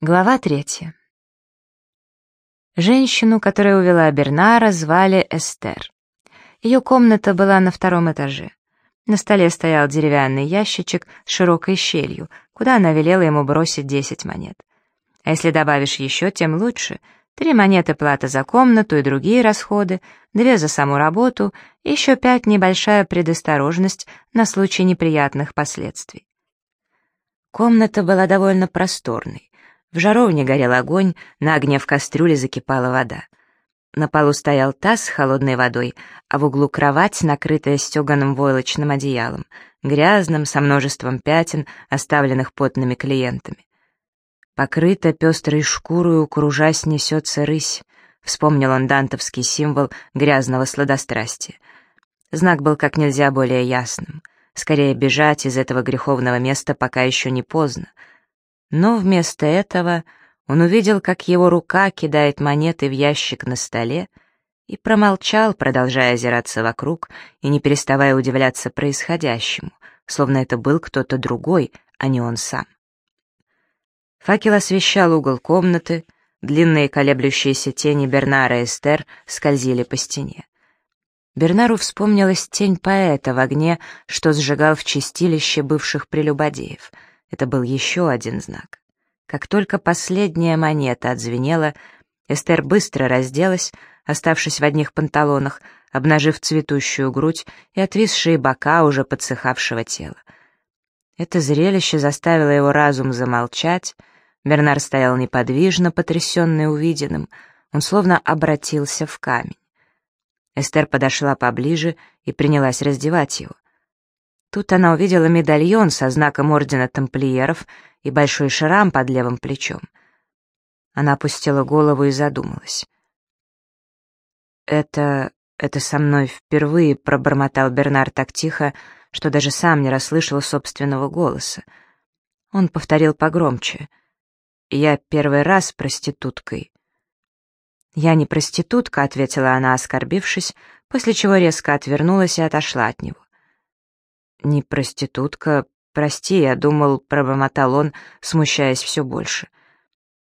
Глава третья. Женщину, которая увела Бернара, звали Эстер. Ее комната была на втором этаже. На столе стоял деревянный ящичек с широкой щелью, куда она велела ему бросить 10 монет. А если добавишь еще, тем лучше. Три монеты плата за комнату и другие расходы, две за саму работу, и еще пять небольшая предосторожность на случай неприятных последствий. Комната была довольно просторной. В жаровне горел огонь, на огне в кастрюле закипала вода. На полу стоял таз с холодной водой, а в углу кровать, накрытая стеганым войлочным одеялом, грязным, со множеством пятен, оставленных потными клиентами. Покрыта пестрой шкурою, кружась, несется рысь. Вспомнил он дантовский символ грязного сладострастия. Знак был как нельзя более ясным. Скорее бежать из этого греховного места, пока еще не поздно — но вместо этого он увидел, как его рука кидает монеты в ящик на столе, и промолчал, продолжая озираться вокруг и не переставая удивляться происходящему, словно это был кто-то другой, а не он сам. Факел освещал угол комнаты, длинные колеблющиеся тени Бернара и Эстер скользили по стене. Бернару вспомнилась тень поэта в огне, что сжигал в чистилище бывших прелюбодеев — это был еще один знак. Как только последняя монета отзвенела, Эстер быстро разделась, оставшись в одних панталонах, обнажив цветущую грудь и отвисшие бока уже подсыхавшего тела. Это зрелище заставило его разум замолчать. Бернар стоял неподвижно, потрясенный увиденным. Он словно обратился в камень. Эстер подошла поближе и принялась раздевать его. Тут она увидела медальон со знаком ордена тамплиеров и большой шрам под левым плечом. Она опустила голову и задумалась. «Это... это со мной впервые», — пробормотал Бернар так тихо, что даже сам не расслышал собственного голоса. Он повторил погромче. «Я первый раз проституткой». «Я не проститутка», — ответила она, оскорбившись, после чего резко отвернулась и отошла от него. «Не проститутка, прости, я думал», — пробормотал он, смущаясь все больше.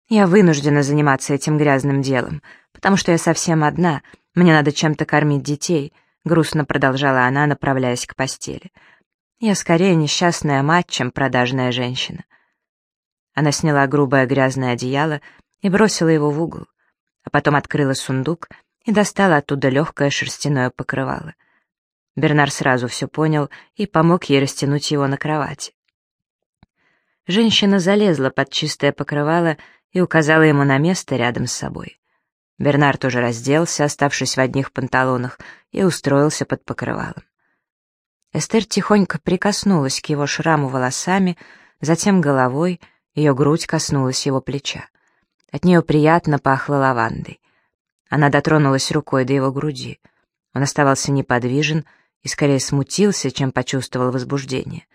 «Я вынуждена заниматься этим грязным делом, потому что я совсем одна, мне надо чем-то кормить детей», — грустно продолжала она, направляясь к постели. «Я скорее несчастная мать, чем продажная женщина». Она сняла грубое грязное одеяло и бросила его в угол, а потом открыла сундук и достала оттуда легкое шерстяное покрывало. Бернар сразу все понял и помог ей растянуть его на кровати. Женщина залезла под чистое покрывало и указала ему на место рядом с собой. Бернар тоже разделся, оставшись в одних панталонах, и устроился под покрывалом. Эстер тихонько прикоснулась к его шраму волосами, затем головой, ее грудь коснулась его плеча. От нее приятно пахло лавандой. Она дотронулась рукой до его груди. Он оставался неподвижен, и скорее смутился, чем почувствовал возбуждение.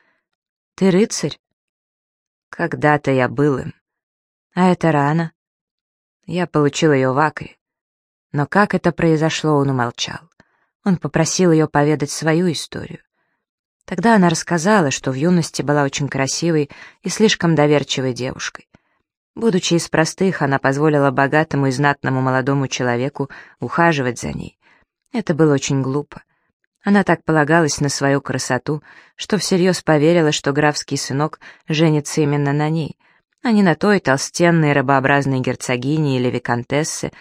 «Ты рыцарь?» «Когда-то я был им. А это рано. Я получил ее в Акре. Но как это произошло, он умолчал. Он попросил ее поведать свою историю. Тогда она рассказала, что в юности была очень красивой и слишком доверчивой девушкой. Будучи из простых, она позволила богатому и знатному молодому человеку ухаживать за ней. Это было очень глупо. Она так полагалась на свою красоту, что всерьез поверила, что графский сынок женится именно на ней, а не на той толстенной рабообразной герцогине или виконтессе,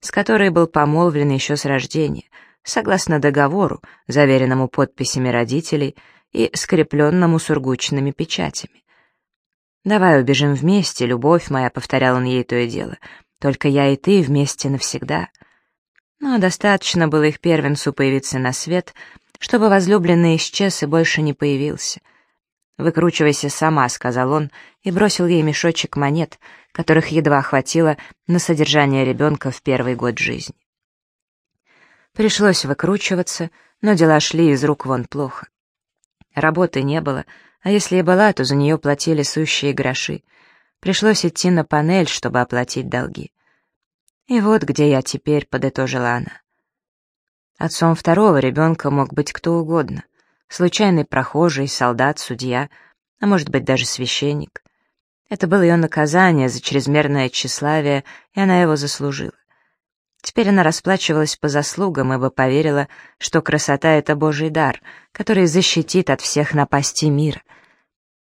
с которой был помолвлен еще с рождения, согласно договору, заверенному подписями родителей и скрепленному сургучными печатями. «Давай убежим вместе, любовь моя», — повторял он ей то и дело, — «только я и ты вместе навсегда». Но достаточно было их первенцу появиться на свет, чтобы возлюбленный исчез и больше не появился. «Выкручивайся сама», — сказал он, и бросил ей мешочек монет, которых едва хватило на содержание ребенка в первый год жизни. Пришлось выкручиваться, но дела шли из рук вон плохо. Работы не было, а если и была, то за нее платили сущие гроши. Пришлось идти на панель, чтобы оплатить долги. И вот где я теперь, подытожила она. Отцом второго ребенка мог быть кто угодно. Случайный прохожий, солдат, судья, а может быть даже священник. Это было ее наказание за чрезмерное тщеславие, и она его заслужила. Теперь она расплачивалась по заслугам, ибо поверила, что красота — это Божий дар, который защитит от всех напастей мира.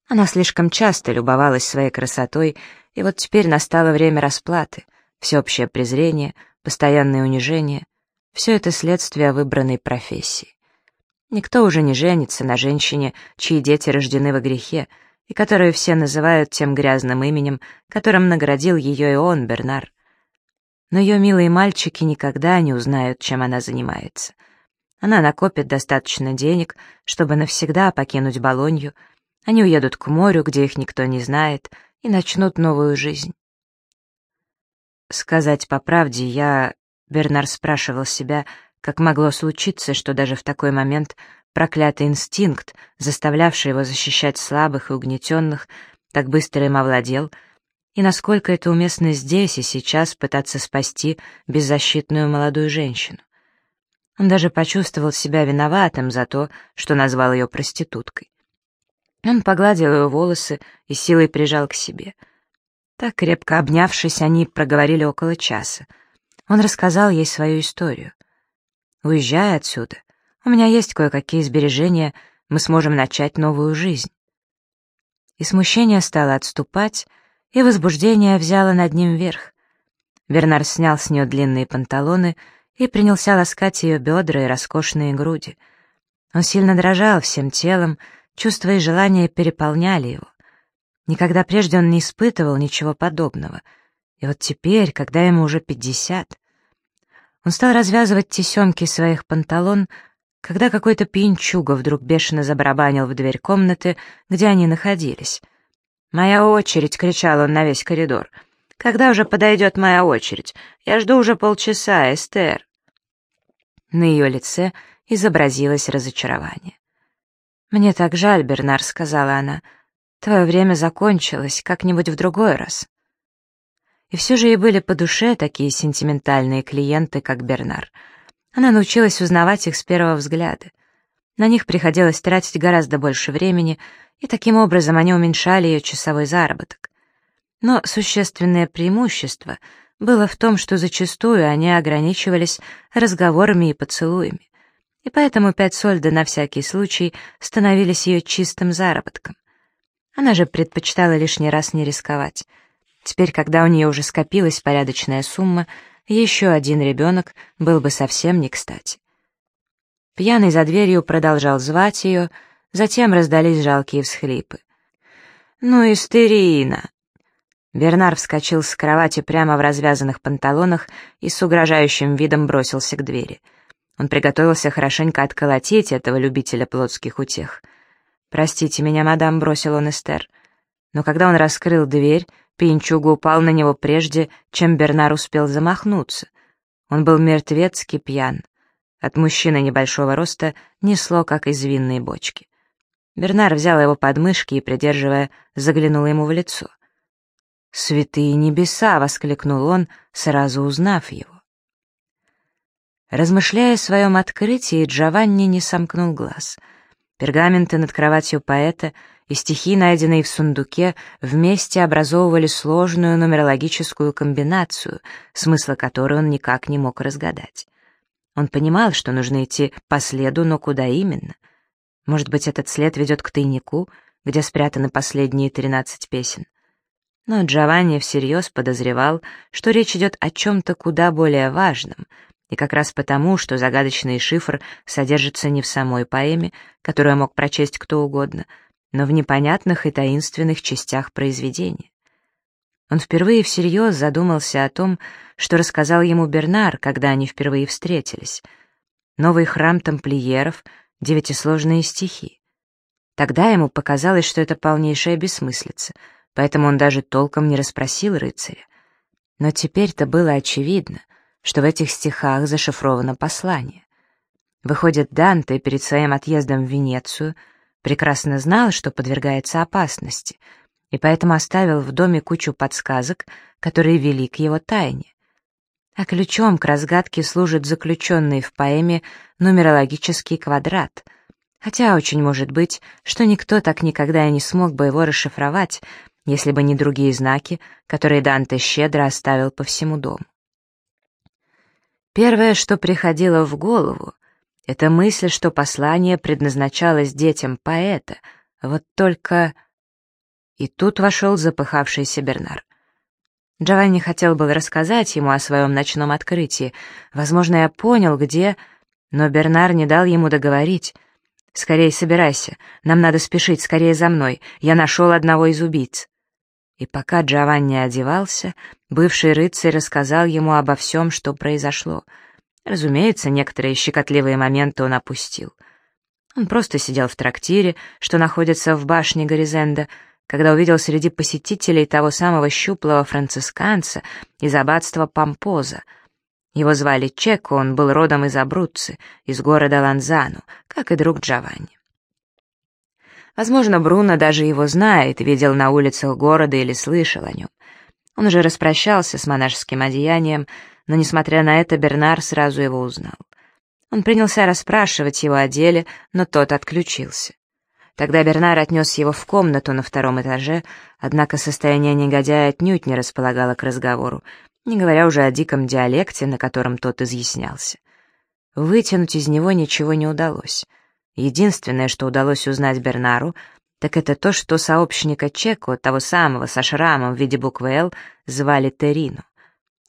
Она слишком часто любовалась своей красотой, и вот теперь настало время расплаты, всеобщее презрение, постоянное унижение — все это следствие выбранной профессии. Никто уже не женится на женщине, чьи дети рождены во грехе, и которую все называют тем грязным именем, которым наградил ее и он, Бернар. Но ее милые мальчики никогда не узнают, чем она занимается. Она накопит достаточно денег, чтобы навсегда покинуть Болонью. Они уедут к морю, где их никто не знает, и начнут новую жизнь. Сказать по правде, я... Бернар спрашивал себя, как могло случиться, что даже в такой момент проклятый инстинкт, заставлявший его защищать слабых и угнетенных, так быстро им овладел, и насколько это уместно здесь и сейчас пытаться спасти беззащитную молодую женщину. Он даже почувствовал себя виноватым за то, что назвал ее проституткой. Он погладил ее волосы и силой прижал к себе. Так крепко обнявшись, они проговорили около часа. Он рассказал ей свою историю. «Уезжай отсюда. У меня есть кое-какие сбережения, мы сможем начать новую жизнь». И смущение стало отступать, и возбуждение взяло над ним верх. Бернар снял с нее длинные панталоны и принялся ласкать ее бедра и роскошные груди. Он сильно дрожал всем телом, чувства и желания переполняли его. Никогда прежде он не испытывал ничего подобного. И вот теперь, когда ему уже пятьдесят, он стал развязывать тесемки своих панталон, когда какой-то пьянчуга вдруг бешено забарабанил в дверь комнаты, где они находились. «Моя очередь!» — кричал он на весь коридор. «Когда уже подойдет моя очередь? Я жду уже полчаса, Эстер!» На ее лице изобразилось разочарование. «Мне так жаль, Бернар», — сказала она. «Твое время закончилось, как-нибудь в другой раз». И все же ей были по душе такие сентиментальные клиенты, как Бернар — она научилась узнавать их с первого взгляда. На них приходилось тратить гораздо больше времени, и таким образом они уменьшали ее часовой заработок. Но существенное преимущество было в том, что зачастую они ограничивались разговорами и поцелуями, и поэтому пять сольда на всякий случай становились ее чистым заработком. Она же предпочитала лишний раз не рисковать. Теперь, когда у нее уже скопилась порядочная сумма, еще один ребенок был бы совсем не кстати. Пьяный за дверью продолжал звать ее, затем раздались жалкие всхлипы. «Ну, истерина!» Бернар вскочил с кровати прямо в развязанных панталонах и с угрожающим видом бросился к двери. Он приготовился хорошенько отколотить этого любителя плотских утех. «Простите меня, мадам», — бросил он Эстер. Но когда он раскрыл дверь, Пинчуга упал на него прежде, чем Бернар успел замахнуться. Он был мертвецки пьян. От мужчины небольшого роста несло, как из винной бочки. Бернар взял его под мышки и, придерживая, заглянул ему в лицо. «Святые небеса!» — воскликнул он, сразу узнав его. Размышляя о своем открытии, Джованни не сомкнул глаз. Пергаменты над кроватью поэта — и стихи, найденные в сундуке, вместе образовывали сложную нумерологическую комбинацию, смысла которой он никак не мог разгадать. Он понимал, что нужно идти по следу, но куда именно? Может быть, этот след ведет к тайнику, где спрятаны последние тринадцать песен? Но Джованни всерьез подозревал, что речь идет о чем-то куда более важном, и как раз потому, что загадочный шифр содержится не в самой поэме, которую мог прочесть кто угодно — но в непонятных и таинственных частях произведения. Он впервые всерьез задумался о том, что рассказал ему Бернар, когда они впервые встретились. Новый храм тамплиеров, девятисложные стихи. Тогда ему показалось, что это полнейшая бессмыслица, поэтому он даже толком не расспросил рыцаря. Но теперь-то было очевидно, что в этих стихах зашифровано послание. Выходит, Данте перед своим отъездом в Венецию — прекрасно знал, что подвергается опасности, и поэтому оставил в доме кучу подсказок, которые вели к его тайне. А ключом к разгадке служит заключенный в поэме нумерологический квадрат, хотя очень может быть, что никто так никогда и не смог бы его расшифровать, если бы не другие знаки, которые Данте щедро оставил по всему дому. Первое, что приходило в голову, это мысль, что послание предназначалось детям поэта, вот только... И тут вошел запыхавшийся Бернар. Джованни хотел был рассказать ему о своем ночном открытии. Возможно, я понял, где... Но Бернар не дал ему договорить. «Скорее собирайся, нам надо спешить, скорее за мной, я нашел одного из убийц». И пока Джованни одевался, бывший рыцарь рассказал ему обо всем, что произошло. Разумеется, некоторые щекотливые моменты он опустил. Он просто сидел в трактире, что находится в башне Горизенда, когда увидел среди посетителей того самого щуплого францисканца из аббатства Пампоза. Его звали Чеко, он был родом из Абруцци, из города Ланзану, как и друг Джованни. Возможно, Бруно даже его знает, видел на улицах города или слышал о нем. Он уже распрощался с монашеским одеянием, но, несмотря на это, Бернар сразу его узнал. Он принялся расспрашивать его о деле, но тот отключился. Тогда Бернар отнес его в комнату на втором этаже, однако состояние негодяя отнюдь не располагало к разговору, не говоря уже о диком диалекте, на котором тот изъяснялся. Вытянуть из него ничего не удалось — Единственное, что удалось узнать Бернару, так это то, что сообщника Чеку, того самого со шрамом в виде буквы «Л», звали Терину.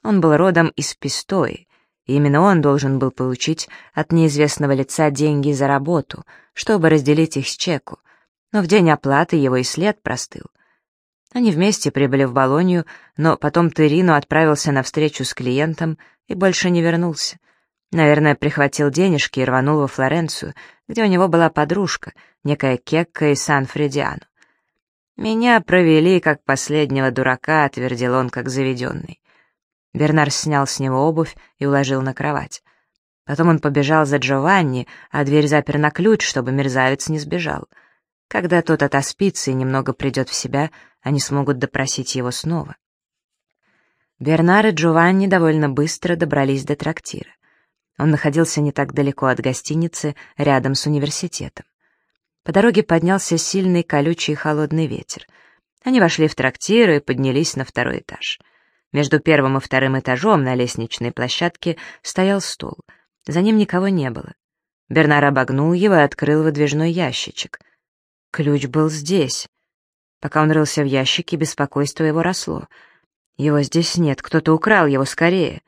Он был родом из Пистои, и именно он должен был получить от неизвестного лица деньги за работу, чтобы разделить их с Чеку, но в день оплаты его и след простыл. Они вместе прибыли в Болонью, но потом Терину отправился на встречу с клиентом и больше не вернулся. Наверное, прихватил денежки и рванул во Флоренцию, где у него была подружка, некая Кекка из Сан-Фредиану. «Меня провели, как последнего дурака», — твердил он, как заведенный. Бернар снял с него обувь и уложил на кровать. Потом он побежал за Джованни, а дверь запер на ключ, чтобы мерзавец не сбежал. Когда тот отоспится и немного придет в себя, они смогут допросить его снова. Бернар и Джованни довольно быстро добрались до трактира. Он находился не так далеко от гостиницы, рядом с университетом. По дороге поднялся сильный колючий холодный ветер. Они вошли в трактир и поднялись на второй этаж. Между первым и вторым этажом на лестничной площадке стоял стол. За ним никого не было. Бернар обогнул его и открыл выдвижной ящичек. Ключ был здесь. Пока он рылся в ящике, беспокойство его росло. Его здесь нет, кто-то украл его скорее.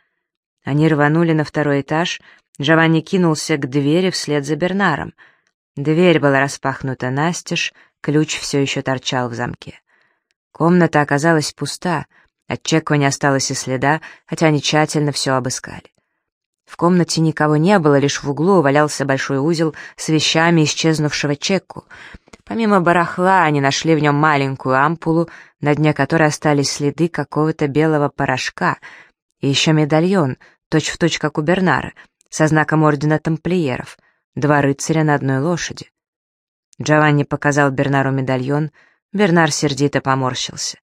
Они рванули на второй этаж, Джованни кинулся к двери вслед за Бернаром. Дверь была распахнута настежь, ключ все еще торчал в замке. Комната оказалась пуста, от Чеко не осталось и следа, хотя они тщательно все обыскали. В комнате никого не было, лишь в углу валялся большой узел с вещами исчезнувшего Чеку. Помимо барахла, они нашли в нем маленькую ампулу, на дне которой остались следы какого-то белого порошка, и еще медальон, точь-в-точь, точь, как у Бернара, со знаком ордена тамплиеров, два рыцаря на одной лошади. Джованни показал Бернару медальон, Бернар сердито поморщился.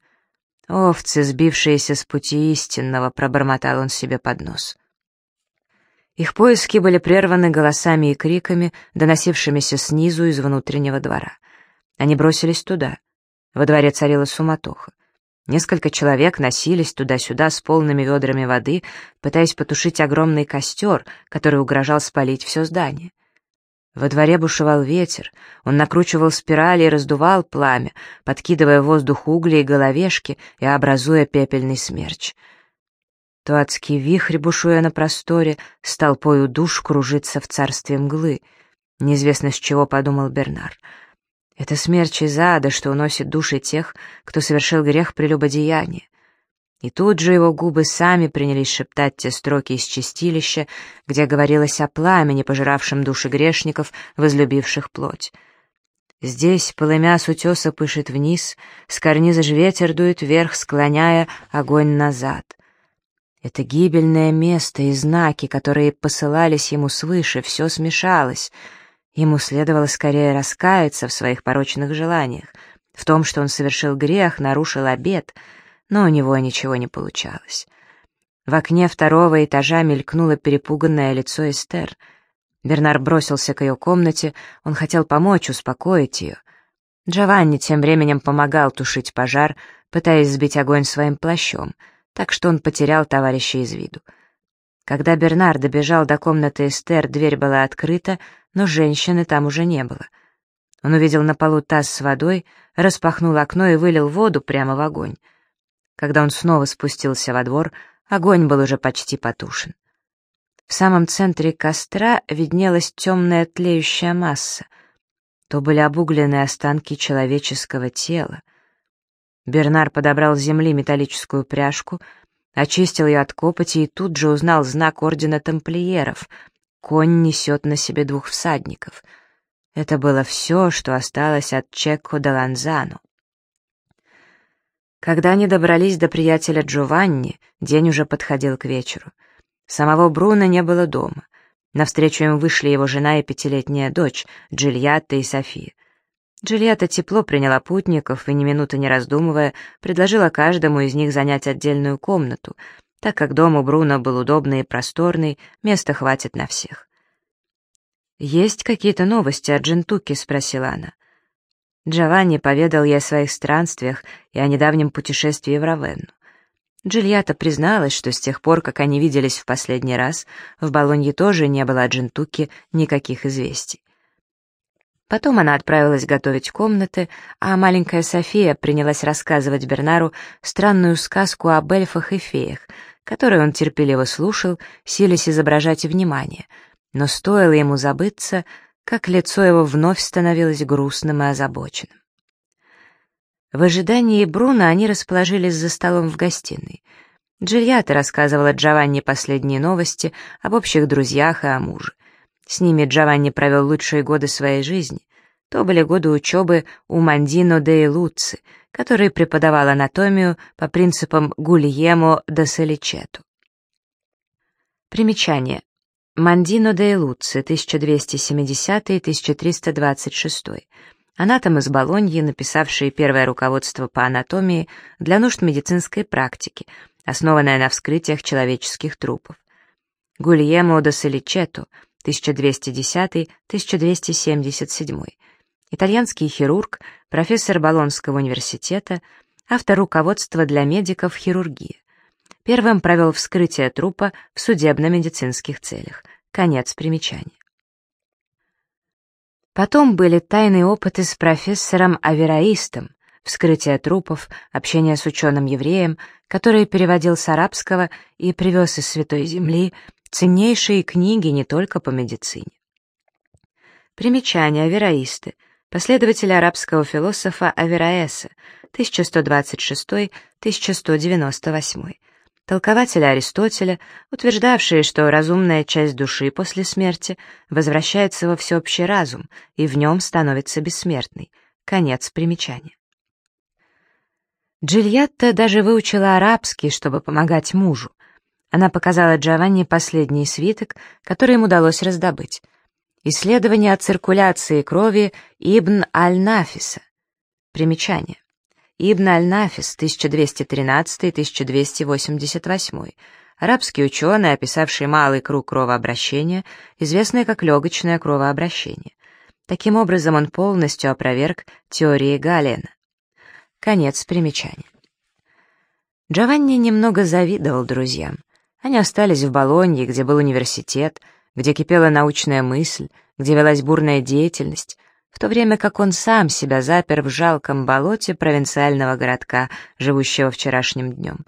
«Овцы, сбившиеся с пути истинного», — пробормотал он себе под нос. Их поиски были прерваны голосами и криками, доносившимися снизу из внутреннего двора. Они бросились туда. Во дворе царила суматоха. Несколько человек носились туда-сюда с полными ведрами воды, пытаясь потушить огромный костер, который угрожал спалить все здание. Во дворе бушевал ветер, он накручивал спирали и раздувал пламя, подкидывая в воздух угли и головешки и образуя пепельный смерч. То адский вихрь, бушуя на просторе, с толпою душ кружится в царстве мглы. Неизвестно, с чего подумал Бернар — это смерч из ада, что уносит души тех, кто совершил грех прелюбодеяния. И тут же его губы сами принялись шептать те строки из чистилища, где говорилось о пламени, пожиравшем души грешников, возлюбивших плоть. Здесь полымя с утеса пышет вниз, с карниза ж ветер дует вверх, склоняя огонь назад. Это гибельное место и знаки, которые посылались ему свыше, все смешалось — Ему следовало скорее раскаяться в своих порочных желаниях, в том, что он совершил грех, нарушил обет, но у него ничего не получалось. В окне второго этажа мелькнуло перепуганное лицо Эстер. Бернар бросился к ее комнате, он хотел помочь, успокоить ее. Джованни тем временем помогал тушить пожар, пытаясь сбить огонь своим плащом, так что он потерял товарища из виду. Когда Бернар добежал до комнаты Эстер, дверь была открыта, но женщины там уже не было. Он увидел на полу таз с водой, распахнул окно и вылил воду прямо в огонь. Когда он снова спустился во двор, огонь был уже почти потушен. В самом центре костра виднелась темная тлеющая масса. То были обугленные останки человеческого тела. Бернар подобрал с земли металлическую пряжку, очистил ее от копоти и тут же узнал знак ордена тамплиеров. Конь несет на себе двух всадников. Это было все, что осталось от Чекко де Ланзану. Когда они добрались до приятеля Джованни, день уже подходил к вечеру. Самого Бруно не было дома. Навстречу им вышли его жена и пятилетняя дочь, Джильятта и София. Джильятта тепло приняла путников и, ни минуты не раздумывая, предложила каждому из них занять отдельную комнату, так как дом у Бруно был удобный и просторный, места хватит на всех. «Есть какие-то новости о Джентуке?» — спросила она. Джованни поведал ей о своих странствиях и о недавнем путешествии в Равенну. Джильята призналась, что с тех пор, как они виделись в последний раз, в Болонье тоже не было о Джентуке никаких известий. Потом она отправилась готовить комнаты, а маленькая София принялась рассказывать Бернару странную сказку об эльфах и феях, которую он терпеливо слушал, силясь изображать внимание. Но стоило ему забыться, как лицо его вновь становилось грустным и озабоченным. В ожидании Бруно они расположились за столом в гостиной. Джильята рассказывала Джованни последние новости об общих друзьях и о муже. С ними Джованни провел лучшие годы своей жизни. То были годы учебы у Мандино де Луци, который преподавал анатомию по принципам Гульемо де Соличету. Примечание. Мандино де Луци, 1270-1326. Анатом из Болоньи, написавший первое руководство по анатомии для нужд медицинской практики, основанное на вскрытиях человеческих трупов. Гульемо де Соличету, 1210-1277, итальянский хирург, профессор Болонского университета, автор руководства для медиков хирургии. Первым провел вскрытие трупа в судебно-медицинских целях. Конец примечания. Потом были тайные опыты с профессором Авераистом, вскрытие трупов, общение с ученым-евреем, который переводил с арабского и привез из Святой Земли ценнейшие книги не только по медицине. Примечание Авераисты, последователь арабского философа Авераэса, 1126-1198, толкователя Аристотеля, утверждавшие, что разумная часть души после смерти возвращается во всеобщий разум и в нем становится бессмертной. Конец примечания. Джильятта даже выучила арабский, чтобы помогать мужу, она показала Джованни последний свиток, который им удалось раздобыть. Исследование о циркуляции крови Ибн Аль-Нафиса. Примечание. Ибн Аль-Нафис, 1213-1288. Арабский ученый, описавший малый круг кровообращения, известный как легочное кровообращение. Таким образом, он полностью опроверг теории Галена. Конец примечания. Джованни немного завидовал друзьям. Они остались в Болонье, где был университет, где кипела научная мысль, где велась бурная деятельность, в то время как он сам себя запер в жалком болоте провинциального городка, живущего вчерашним днем.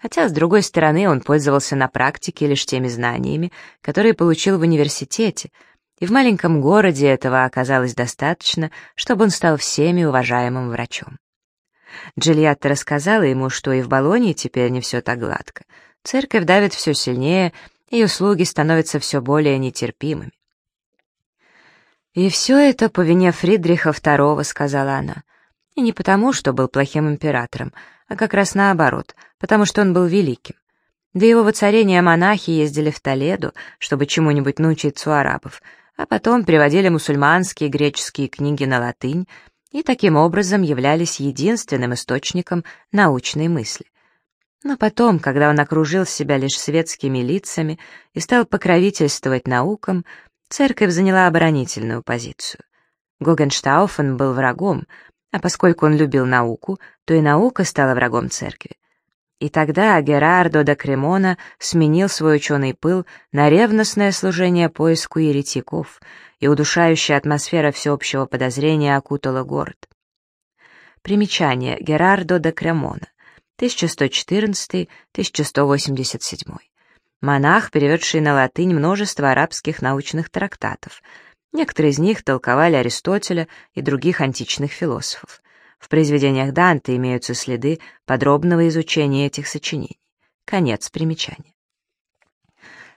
Хотя, с другой стороны, он пользовался на практике лишь теми знаниями, которые получил в университете, и в маленьком городе этого оказалось достаточно, чтобы он стал всеми уважаемым врачом. Джильятта рассказала ему, что и в Болонии теперь не все так гладко — Церковь давит все сильнее, ее слуги становятся все более нетерпимыми. «И все это по вине Фридриха II», — сказала она. «И не потому, что был плохим императором, а как раз наоборот, потому что он был великим. До его воцарения монахи ездили в Толеду, чтобы чему-нибудь научиться у арабов, а потом приводили мусульманские и греческие книги на латынь и таким образом являлись единственным источником научной мысли. Но потом, когда он окружил себя лишь светскими лицами и стал покровительствовать наукам, церковь заняла оборонительную позицию. Гогенштауфен был врагом, а поскольку он любил науку, то и наука стала врагом церкви. И тогда Герардо да Кремона сменил свой ученый пыл на ревностное служение поиску еретиков, и удушающая атмосфера всеобщего подозрения окутала город. Примечание Герардо да Кремона, 1114-1187. Монах, переведший на латынь множество арабских научных трактатов. Некоторые из них толковали Аристотеля и других античных философов. В произведениях Данте имеются следы подробного изучения этих сочинений. Конец примечания.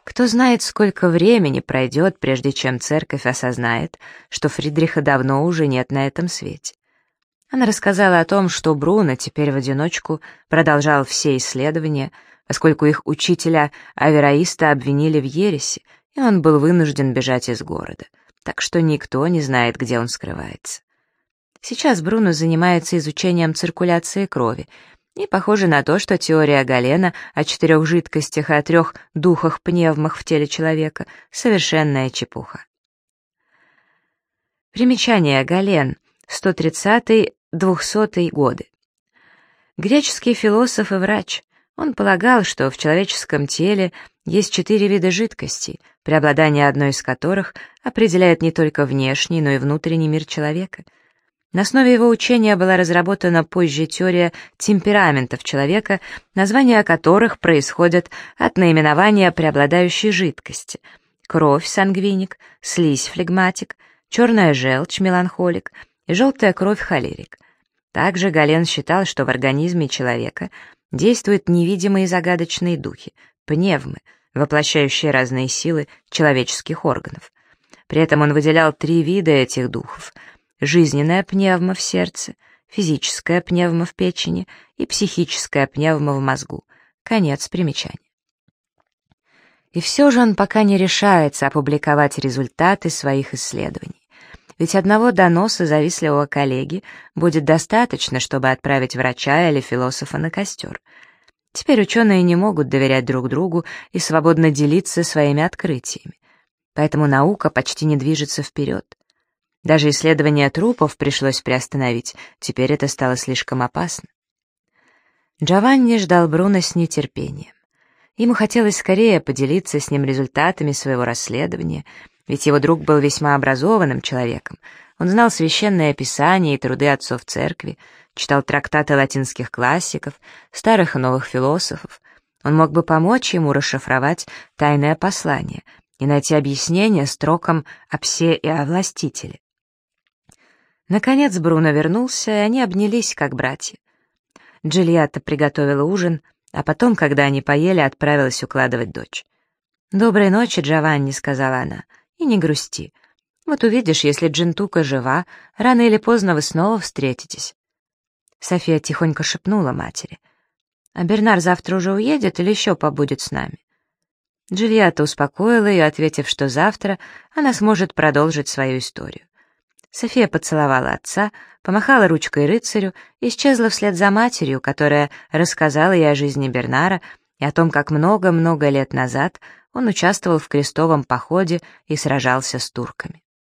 Кто знает, сколько времени пройдет, прежде чем церковь осознает, что Фридриха давно уже нет на этом свете. Она рассказала о том, что Бруно теперь в одиночку продолжал все исследования, поскольку их учителя Авераиста обвинили в ересе, и он был вынужден бежать из города, так что никто не знает, где он скрывается. Сейчас Бруно занимается изучением циркуляции крови, и похоже на то, что теория Галена о четырех жидкостях и о трех духах-пневмах в теле человека — совершенная чепуха. Примечание Гален, 130-200 годы. Греческий философ и врач. Он полагал, что в человеческом теле есть четыре вида жидкостей, преобладание одной из которых определяет не только внешний, но и внутренний мир человека — на основе его учения была разработана позже теория темпераментов человека, названия которых происходят от наименования преобладающей жидкости. Кровь — сангвиник, слизь — флегматик, черная желчь — меланхолик и желтая кровь — холерик. Также Гален считал, что в организме человека действуют невидимые загадочные духи, пневмы, воплощающие разные силы человеческих органов. При этом он выделял три вида этих духов — жизненная пневма в сердце, физическая пневма в печени и психическая пневма в мозгу. Конец примечания. И все же он пока не решается опубликовать результаты своих исследований. Ведь одного доноса завистливого коллеги будет достаточно, чтобы отправить врача или философа на костер. Теперь ученые не могут доверять друг другу и свободно делиться своими открытиями. Поэтому наука почти не движется вперед. Даже исследование трупов пришлось приостановить, теперь это стало слишком опасно. Джованни ждал Бруно с нетерпением. Ему хотелось скорее поделиться с ним результатами своего расследования, ведь его друг был весьма образованным человеком. Он знал священное писание и труды отцов церкви, читал трактаты латинских классиков, старых и новых философов. Он мог бы помочь ему расшифровать тайное послание и найти объяснение строкам о псе и о властителе. Наконец Бруно вернулся, и они обнялись, как братья. Джильятта приготовила ужин, а потом, когда они поели, отправилась укладывать дочь. «Доброй ночи, Джованни», — сказала она, — «и не грусти. Вот увидишь, если Джентука жива, рано или поздно вы снова встретитесь». София тихонько шепнула матери. «А Бернар завтра уже уедет или еще побудет с нами?» Джильятта успокоила ее, ответив, что завтра она сможет продолжить свою историю. София поцеловала отца, помахала ручкой рыцарю и исчезла вслед за матерью, которая рассказала ей о жизни Бернара и о том, как много-много лет назад он участвовал в крестовом походе и сражался с турками.